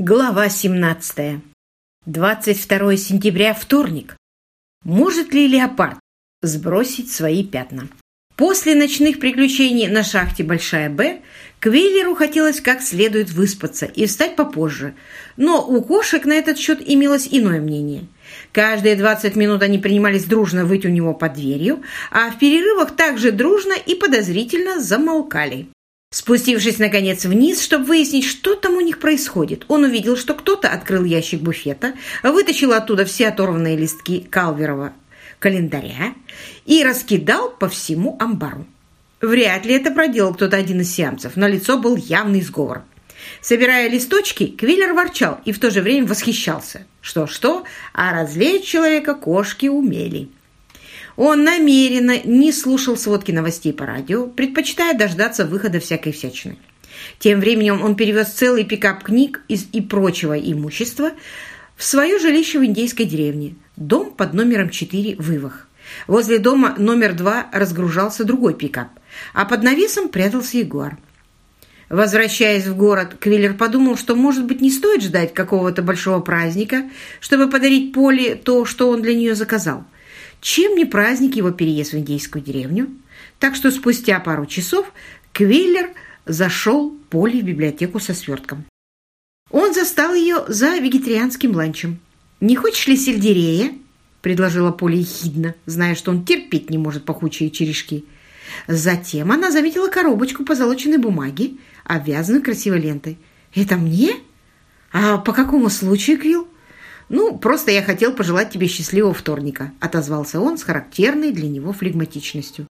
Глава 17. 22 сентября, вторник. Может ли леопард сбросить свои пятна? После ночных приключений на шахте Большая Б Квиллеру хотелось как следует выспаться и встать попозже, но у кошек на этот счет имелось иное мнение. Каждые 20 минут они принимались дружно выйти у него под дверью, а в перерывах также дружно и подозрительно замолкали. Спустившись, наконец, вниз, чтобы выяснить, что там у них происходит, он увидел, что кто-то открыл ящик буфета, вытащил оттуда все оторванные листки Калверова календаря и раскидал по всему амбару. Вряд ли это проделал кто-то один из сиамцев, на лицо был явный сговор. Собирая листочки, Квиллер ворчал и в то же время восхищался. Что-что, а развеять человека кошки умели. Он намеренно не слушал сводки новостей по радио, предпочитая дождаться выхода всякой всячины. Тем временем он перевез целый пикап книг и прочего имущества в свое жилище в индейской деревне, дом под номером 4 в Ивах. Возле дома номер 2 разгружался другой пикап, а под навесом прятался ягуар. Возвращаясь в город, Квиллер подумал, что, может быть, не стоит ждать какого-то большого праздника, чтобы подарить Поле то, что он для нее заказал – чем не праздник его переезд в индейскую деревню? Так что спустя пару часов Квиллер зашел Поле в библиотеку со свертком. Он застал ее за вегетарианским ланчем. «Не хочешь ли сельдерея?» – предложила Поля ехидно, зная, что он терпеть не может пахучие черешки. Затем она заметила коробочку позолоченной бумаги, обвязанную красивой лентой. «Это мне? А по какому случаю, Квилл?» «Ну, просто я хотел пожелать тебе счастливого вторника», — отозвался он с характерной для него флегматичностью.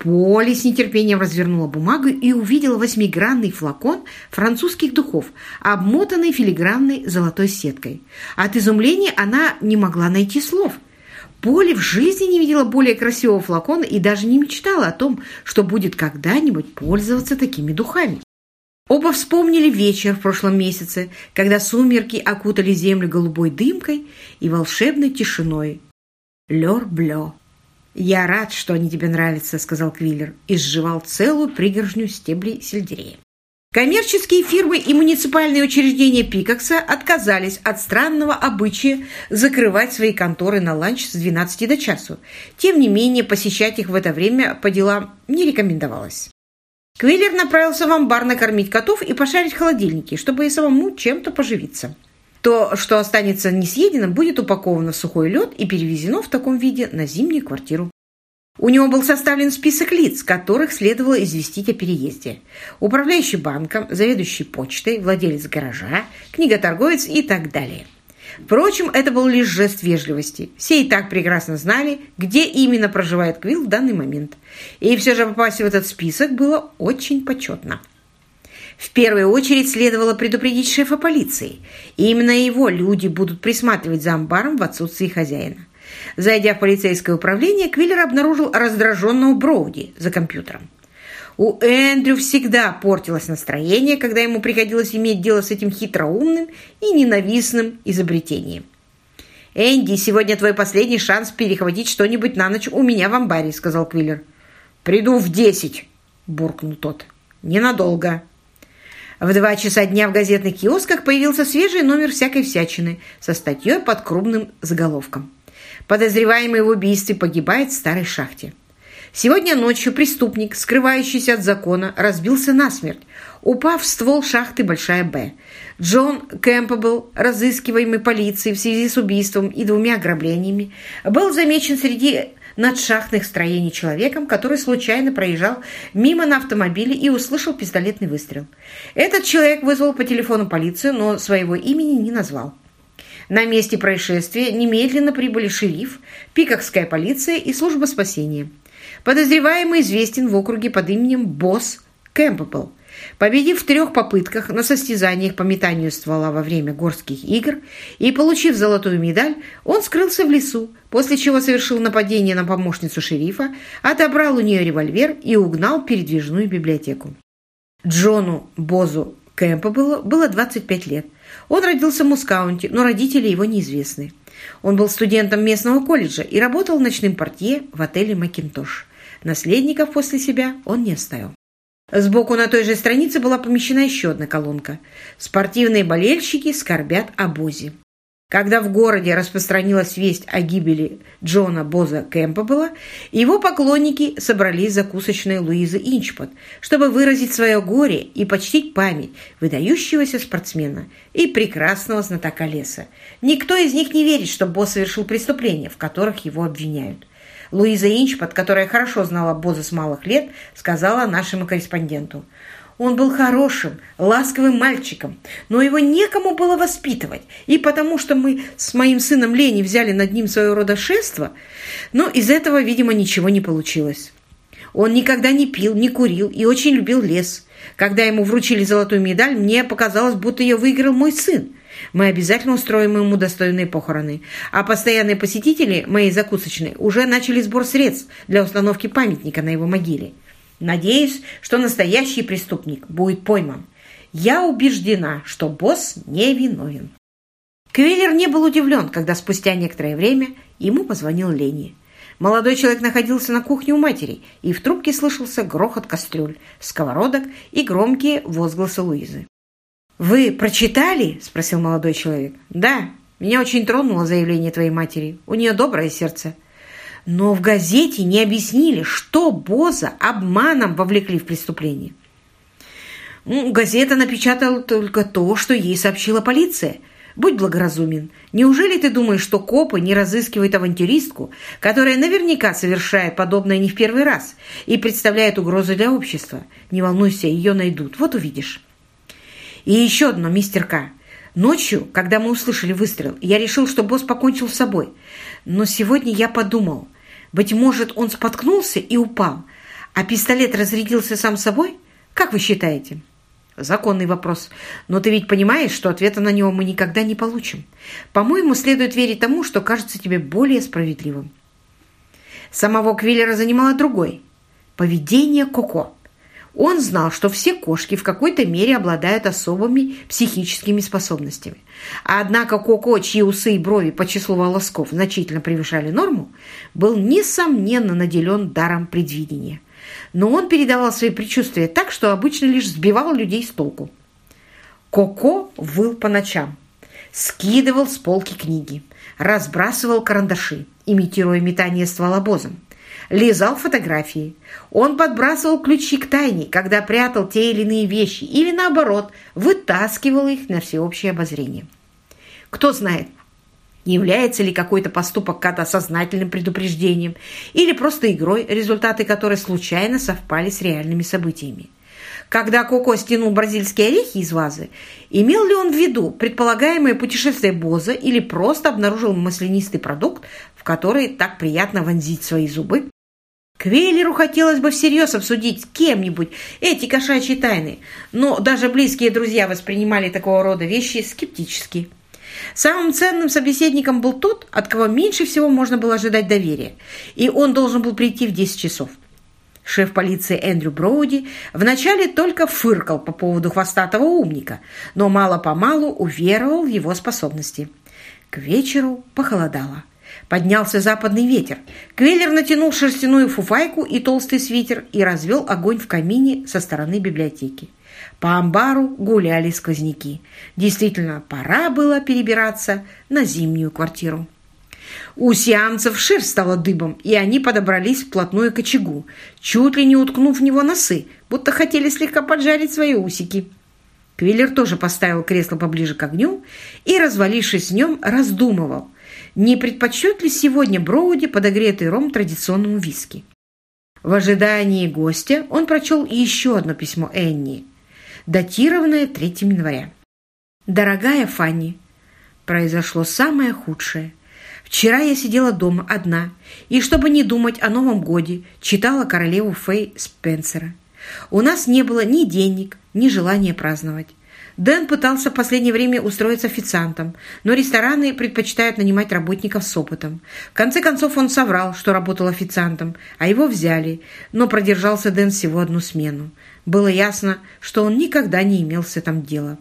Поли с нетерпением развернула бумагу и увидела восьмигранный флакон французских духов, обмотанный филигранной золотой сеткой. От изумления она не могла найти слов. Поли в жизни не видела более красивого флакона и даже не мечтала о том, что будет когда-нибудь пользоваться такими духами. Оба вспомнили вечер в прошлом месяце, когда сумерки окутали землю голубой дымкой и волшебной тишиной. Лёр-блё. «Я рад, что они тебе нравятся», — сказал Квиллер и сживал целую пригоршню стеблей сельдерея. Коммерческие фирмы и муниципальные учреждения Пикакса отказались от странного обычая закрывать свои конторы на ланч с 12 до часу. Тем не менее, посещать их в это время по делам не рекомендовалось. Квиллер направился в амбар накормить котов и пошарить в холодильнике, чтобы и самому чем-то поживиться. То, что останется несъеденным, будет упаковано в сухой лед и перевезено в таком виде на зимнюю квартиру. У него был составлен список лиц, которых следовало известить о переезде. Управляющий банком, заведующий почтой, владелец гаража, книготорговец и так далее. Впрочем, это был лишь жест вежливости. Все и так прекрасно знали, где именно проживает Квилл в данный момент. И все же попасть в этот список было очень почетно. В первую очередь следовало предупредить шефа полиции. И именно его люди будут присматривать за амбаром в отсутствии хозяина. Зайдя в полицейское управление, Квиллер обнаружил раздраженного Броуди за компьютером. У Эндрю всегда портилось настроение, когда ему приходилось иметь дело с этим хитроумным и ненавистным изобретением. «Энди, сегодня твой последний шанс перехватить что-нибудь на ночь у меня в амбаре», — сказал Квиллер. «Приду в десять», — буркнул тот. «Ненадолго». В два часа дня в газетных киосках появился свежий номер всякой всячины со статьей под крупным заголовком. Подозреваемый в убийстве погибает в старой шахте. Сегодня ночью преступник, скрывающийся от закона, разбился насмерть, упав в ствол шахты Большая Б. Джон Кэмпбелл, разыскиваемый полицией в связи с убийством и двумя ограблениями, был замечен среди надшахтных строений человеком, который случайно проезжал мимо на автомобиле и услышал пистолетный выстрел. Этот человек вызвал по телефону полицию, но своего имени не назвал. На месте происшествия немедленно прибыли шериф, пикокская полиция и служба спасения. Подозреваемый известен в округе под именем Босс Кэмпбелл. Победив в трех попытках на состязаниях по метанию ствола во время горских игр и получив золотую медаль, он скрылся в лесу, после чего совершил нападение на помощницу шерифа, отобрал у нее револьвер и угнал передвижную библиотеку. Джону Бозу Кэмпбеллу было 25 лет. Он родился в Мускаунте, но родители его неизвестны. Он был студентом местного колледжа и работал ночным портье в отеле «Макинтош». Наследников после себя он не оставил. Сбоку на той же странице была помещена еще одна колонка. Спортивные болельщики скорбят о Бозе. Когда в городе распространилась весть о гибели Джона Боза Кэмпбелла, его поклонники собрались в закусочной Луизы Инчпот, чтобы выразить свое горе и почтить память выдающегося спортсмена и прекрасного знатока леса. Никто из них не верит, что Боз совершил преступления, в которых его обвиняют. Луиза Инчпот, которая хорошо знала Боза с малых лет, сказала нашему корреспонденту – он был хорошим, ласковым мальчиком, но его некому было воспитывать. И потому что мы с моим сыном Лени взяли над ним своего рода шефство, но из этого, видимо, ничего не получилось. Он никогда не пил, не курил и очень любил лес. Когда ему вручили золотую медаль, мне показалось, будто ее выиграл мой сын. Мы обязательно устроим ему достойные похороны. А постоянные посетители моей закусочной уже начали сбор средств для установки памятника на его могиле. Надеюсь, что настоящий преступник будет пойман. Я убеждена, что босс невиновен. Квиллер не был удивлен, когда спустя некоторое время ему позвонил Лени. Молодой человек находился на кухне у матери, и в трубке слышался грохот кастрюль, сковородок и громкие возгласы Луизы. «Вы прочитали?» – спросил молодой человек. «Да, меня очень тронуло заявление твоей матери. У нее доброе сердце. Но в газете не объяснили, что Боза обманом вовлекли в преступление. Ну, газета напечатала только то, что ей сообщила полиция. Будь благоразумен. Неужели ты думаешь, что копы не разыскивают авантюристку, которая наверняка совершает подобное не в первый раз и представляет угрозу для общества? Не волнуйся, ее найдут. Вот увидишь. И еще одно, мистер К. Ночью, когда мы услышали выстрел, я решил, что босс покончил с собой. Но сегодня я подумал, быть может, он споткнулся и упал, а пистолет разрядился сам собой? Как вы считаете? Законный вопрос. Но ты ведь понимаешь, что ответа на него мы никогда не получим. По-моему, следует верить тому, что кажется тебе более справедливым. Самого Квиллера занимало другой. Поведение Коко. Он знал, что все кошки в какой-то мере обладают особыми психическими способностями. Однако Коко, чьи усы и брови по числу волосков значительно превышали норму, был, несомненно, наделен даром предвидения. Но он передавал свои предчувствия так, что обычно лишь сбивал людей с толку. Коко выл по ночам, скидывал с полки книги, разбрасывал карандаши, имитируя метание ствола бозом лизал фотографии. Он подбрасывал ключи к тайне, когда прятал те или иные вещи, или наоборот, вытаскивал их на всеобщее обозрение. Кто знает, является ли какой-то поступок Ката сознательным предупреждением или просто игрой, результаты которой случайно совпали с реальными событиями. Когда Коко стянул бразильские орехи из вазы, имел ли он в виду предполагаемое путешествие Боза или просто обнаружил маслянистый продукт, в который так приятно вонзить свои зубы? Квейлеру хотелось бы всерьез обсудить с кем-нибудь эти кошачьи тайны, но даже близкие друзья воспринимали такого рода вещи скептически. Самым ценным собеседником был тот, от кого меньше всего можно было ожидать доверия, и он должен был прийти в 10 часов. Шеф полиции Эндрю Броуди вначале только фыркал по поводу хвостатого умника, но мало-помалу уверовал в его способности. К вечеру похолодало. Поднялся западный ветер. Квеллер натянул шерстяную фуфайку и толстый свитер и развел огонь в камине со стороны библиотеки. По амбару гуляли сквозняки. Действительно, пора было перебираться на зимнюю квартиру. У сиамцев шерсть стала дыбом, и они подобрались вплотную к очагу, чуть ли не уткнув в него носы, будто хотели слегка поджарить свои усики. Квиллер тоже поставил кресло поближе к огню и, развалившись в нем, раздумывал, не предпочтет ли сегодня Броуди подогретый ром традиционному виски. В ожидании гостя он прочел еще одно письмо Энни, датированное 3 января. «Дорогая Фанни, произошло самое худшее. Вчера я сидела дома одна, и, чтобы не думать о Новом годе, читала королеву Фэй Спенсера. У нас не было ни денег, ни желания праздновать. Дэн пытался в последнее время устроиться официантом, но рестораны предпочитают нанимать работников с опытом. В конце концов он соврал, что работал официантом, а его взяли, но продержался Дэн всего одну смену. Было ясно, что он никогда не имел с этим дела.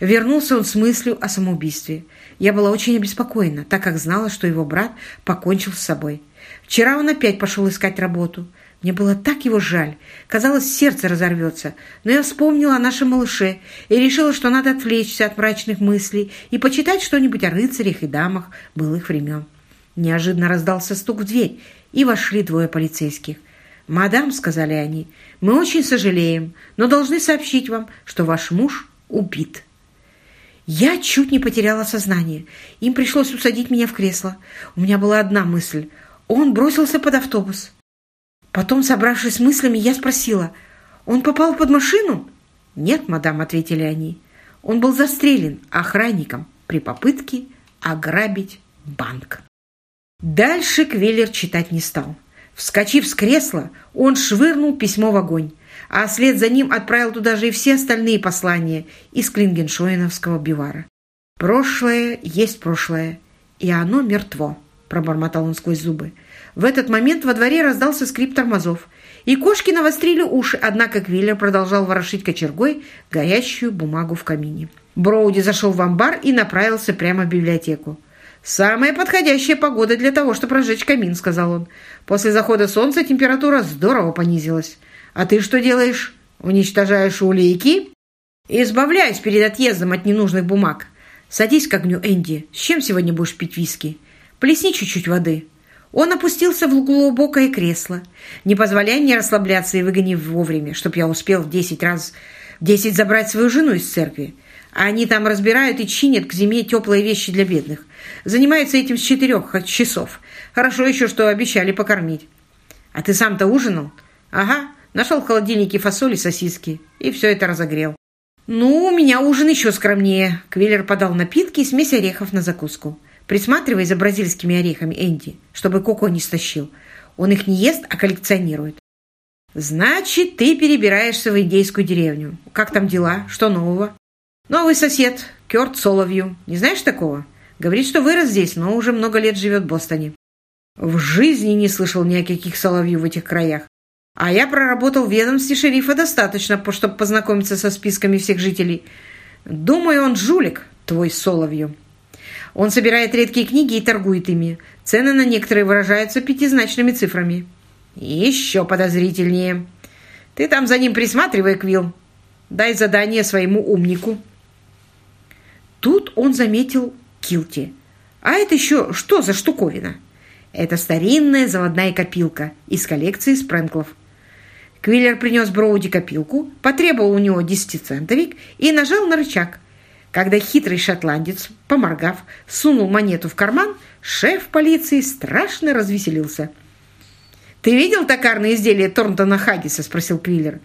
Вернулся он с мыслью о самоубийстве. Я была очень обеспокоена, так как знала, что его брат покончил с собой. Вчера он опять пошел искать работу. Мне было так его жаль. Казалось, сердце разорвется. Но я вспомнила о нашем малыше и решила, что надо отвлечься от мрачных мыслей и почитать что-нибудь о рыцарях и дамах былых времен. Неожиданно раздался стук в дверь, и вошли двое полицейских. «Мадам», — сказали они, — «мы очень сожалеем, но должны сообщить вам, что ваш муж убит». Я чуть не потеряла сознание. Им пришлось усадить меня в кресло. У меня была одна мысль. Он бросился под автобус. Потом, собравшись с мыслями, я спросила, «Он попал под машину?» «Нет, мадам», — ответили они. «Он был застрелен охранником при попытке ограбить банк». Дальше Квиллер читать не стал. Вскочив с кресла, он швырнул письмо в огонь, а вслед за ним отправил туда же и все остальные послания из Клингеншоиновского бивара. «Прошлое есть прошлое, и оно мертво», — пробормотал он сквозь зубы. В этот момент во дворе раздался скрип тормозов, и кошки навострили уши, однако Квиллер продолжал ворошить кочергой горящую бумагу в камине. Броуди зашел в амбар и направился прямо в библиотеку. «Самая подходящая погода для того, чтобы разжечь камин», — сказал он. «После захода солнца температура здорово понизилась. А ты что делаешь? Уничтожаешь улики?» «Избавляюсь перед отъездом от ненужных бумаг. Садись к огню, Энди. С чем сегодня будешь пить виски? Плесни чуть-чуть воды». Он опустился в глубокое кресло, не позволяя мне расслабляться и выгонив вовремя, чтоб я успел в десять раз десять забрать свою жену из церкви. А они там разбирают и чинят к зиме теплые вещи для бедных. Занимаются этим с четырех часов. Хорошо еще, что обещали покормить. А ты сам-то ужинал? Ага, нашел в холодильнике фасоль и сосиски. И все это разогрел. Ну, у меня ужин еще скромнее. Квиллер подал напитки и смесь орехов на закуску. Присматривай за бразильскими орехами, Энди, чтобы Коко не стащил. Он их не ест, а коллекционирует. Значит, ты перебираешься в индейскую деревню. Как там дела? Что нового? Новый сосед, Кёрт Соловью. Не знаешь такого? Говорит, что вырос здесь, но уже много лет живет в Бостоне. В жизни не слышал ни о каких Соловью в этих краях. А я проработал в ведомстве шерифа достаточно, чтобы познакомиться со списками всех жителей. Думаю, он жулик, твой Соловью. Он собирает редкие книги и торгует ими. Цены на некоторые выражаются пятизначными цифрами. Еще подозрительнее. Ты там за ним присматривай, Квилл. Дай задание своему умнику. Тут он заметил Килти. А это еще что за штуковина? Это старинная заводная копилка из коллекции спрэнклов. Квиллер принес Броуди копилку, потребовал у него десятицентовик и нажал на рычаг – когда хитрый шотландец, поморгав, сунул монету в карман, шеф полиции страшно развеселился. «Ты видел токарное изделие Торнтона Хаггиса?» – спросил Квиллер.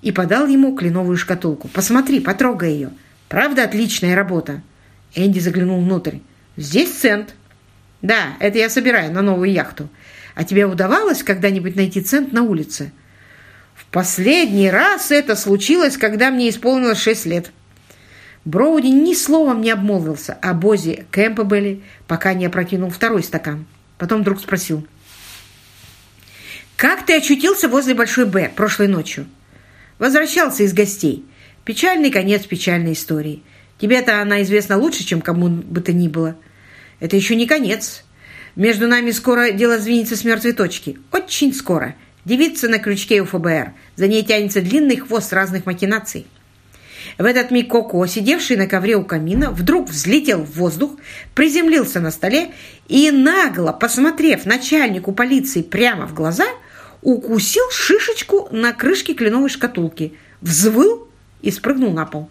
И подал ему кленовую шкатулку. «Посмотри, потрогай ее. Правда, отличная работа?» Энди заглянул внутрь. «Здесь цент». «Да, это я собираю на новую яхту. А тебе удавалось когда-нибудь найти цент на улице?» «В последний раз это случилось, когда мне исполнилось шесть лет». Броуди ни словом не обмолвился о Бозе Кэмпбелле, пока не опрокинул второй стакан. Потом вдруг спросил. «Как ты очутился возле Большой Б прошлой ночью?» «Возвращался из гостей. Печальный конец печальной истории. Тебе-то она известна лучше, чем кому бы то ни было. Это еще не конец. Между нами скоро дело сдвинется с мертвой точки. Очень скоро. Девица на крючке у ФБР. За ней тянется длинный хвост разных махинаций». В этот миг Коко, сидевший на ковре у камина, вдруг взлетел в воздух, приземлился на столе и, нагло посмотрев начальнику полиции прямо в глаза, укусил шишечку на крышке кленовой шкатулки, взвыл и спрыгнул на пол.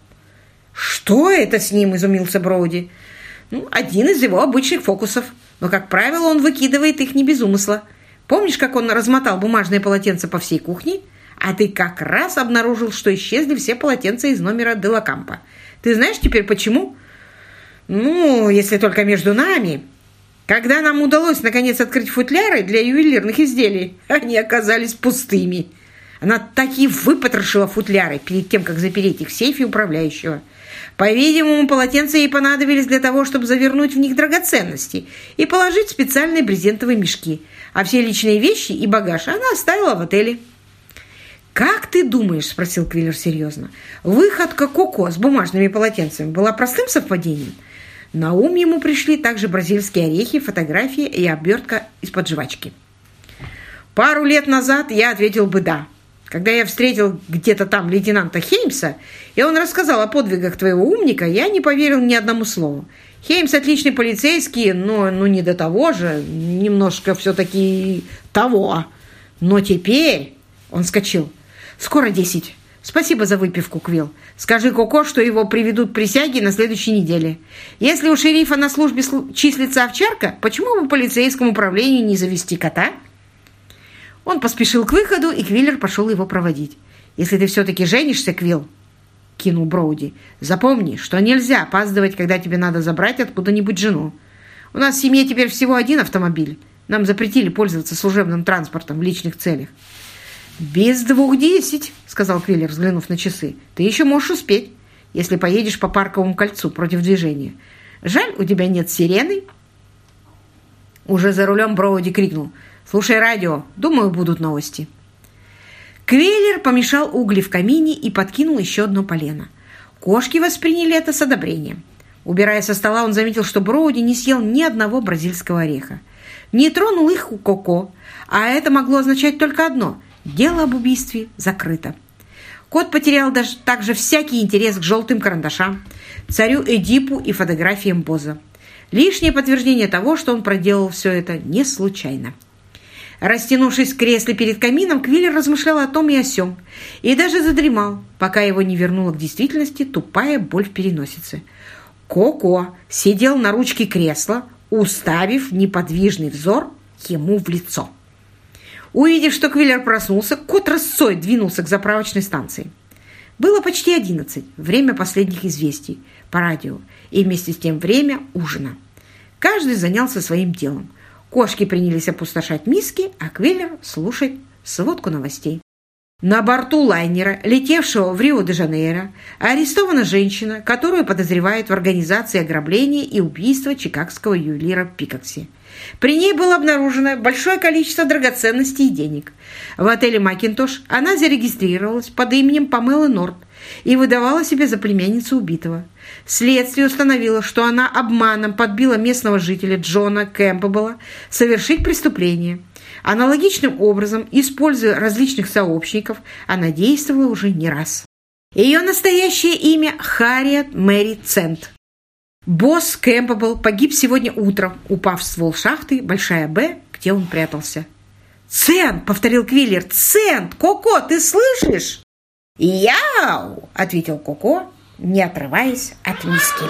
«Что это с ним?» – изумился Броуди. «Ну, один из его обычных фокусов, но, как правило, он выкидывает их не без умысла. Помнишь, как он размотал бумажные полотенца по всей кухне?» А ты как раз обнаружил, что исчезли все полотенца из номера Делакампа. Ты знаешь теперь почему? Ну, если только между нами. Когда нам удалось наконец открыть футляры для ювелирных изделий, они оказались пустыми. Она так и выпотрошила футляры перед тем, как запереть их в сейфе управляющего. По-видимому, полотенца ей понадобились для того, чтобы завернуть в них драгоценности и положить в специальные брезентовые мешки. А все личные вещи и багаж она оставила в отеле. «Как ты думаешь?» – спросил Квиллер серьезно. «Выходка Коко с бумажными полотенцами была простым совпадением?» На ум ему пришли также бразильские орехи, фотографии и обертка из-под жвачки. Пару лет назад я ответил бы «да». Когда я встретил где-то там лейтенанта Хеймса, и он рассказал о подвигах твоего умника, я не поверил ни одному слову. Хеймс отличный полицейский, но ну, не до того же, немножко все-таки того. Но теперь... Он скочил. Скоро десять. Спасибо за выпивку, Квилл. Скажи Коко, что его приведут присяги на следующей неделе. Если у шерифа на службе числится овчарка, почему бы полицейскому управлению не завести кота?» Он поспешил к выходу, и Квиллер пошел его проводить. «Если ты все-таки женишься, Квилл, — кинул Броуди, — запомни, что нельзя опаздывать, когда тебе надо забрать откуда-нибудь жену. У нас в семье теперь всего один автомобиль. Нам запретили пользоваться служебным транспортом в личных целях». «Без двух десять», — сказал Квиллер, взглянув на часы. «Ты еще можешь успеть, если поедешь по парковому кольцу против движения. Жаль, у тебя нет сирены». Уже за рулем Броуди крикнул — Слушай радио. Думаю, будут новости. Квейлер помешал угли в камине и подкинул еще одно полено. Кошки восприняли это с одобрением. Убирая со стола, он заметил, что Броуди не съел ни одного бразильского ореха. Не тронул их у Коко, а это могло означать только одно – дело об убийстве закрыто. Кот потерял даже также всякий интерес к желтым карандашам, царю Эдипу и фотографиям Боза. Лишнее подтверждение того, что он проделал все это не случайно. Растянувшись в кресле перед камином, Квиллер размышлял о том и о сём, и даже задремал, пока его не вернула к действительности тупая боль в переносице. Коко сидел на ручке кресла, уставив неподвижный взор ему в лицо. Увидев, что Квиллер проснулся, кот рысцой двинулся к заправочной станции. Было почти одиннадцать, время последних известий по радио, и вместе с тем время ужина. Каждый занялся своим делом. Кошки принялись опустошать миски, а Квиллер слушать сводку новостей. На борту лайнера, летевшего в Рио-де-Жанейро, арестована женщина, которую подозревают в организации ограбления и убийства чикагского ювелира Пикакси. При ней было обнаружено большое количество драгоценностей и денег. В отеле «Макинтош» она зарегистрировалась под именем Памелы Норт и выдавала себя за племянницу убитого. Следствие установило, что она обманом подбила местного жителя Джона Кэмпбелла совершить преступление. Аналогичным образом, используя различных сообщников, она действовала уже не раз. Ее настоящее имя Харриет Мэри Цент. Босс Кэмпбелл погиб сегодня утром, упав в ствол шахты «Большая Б», где он прятался. «Цент!» — повторил Квиллер. «Цент! Коко, ты слышишь?» «Яу!» — ответил Коко, не отрываясь от миски.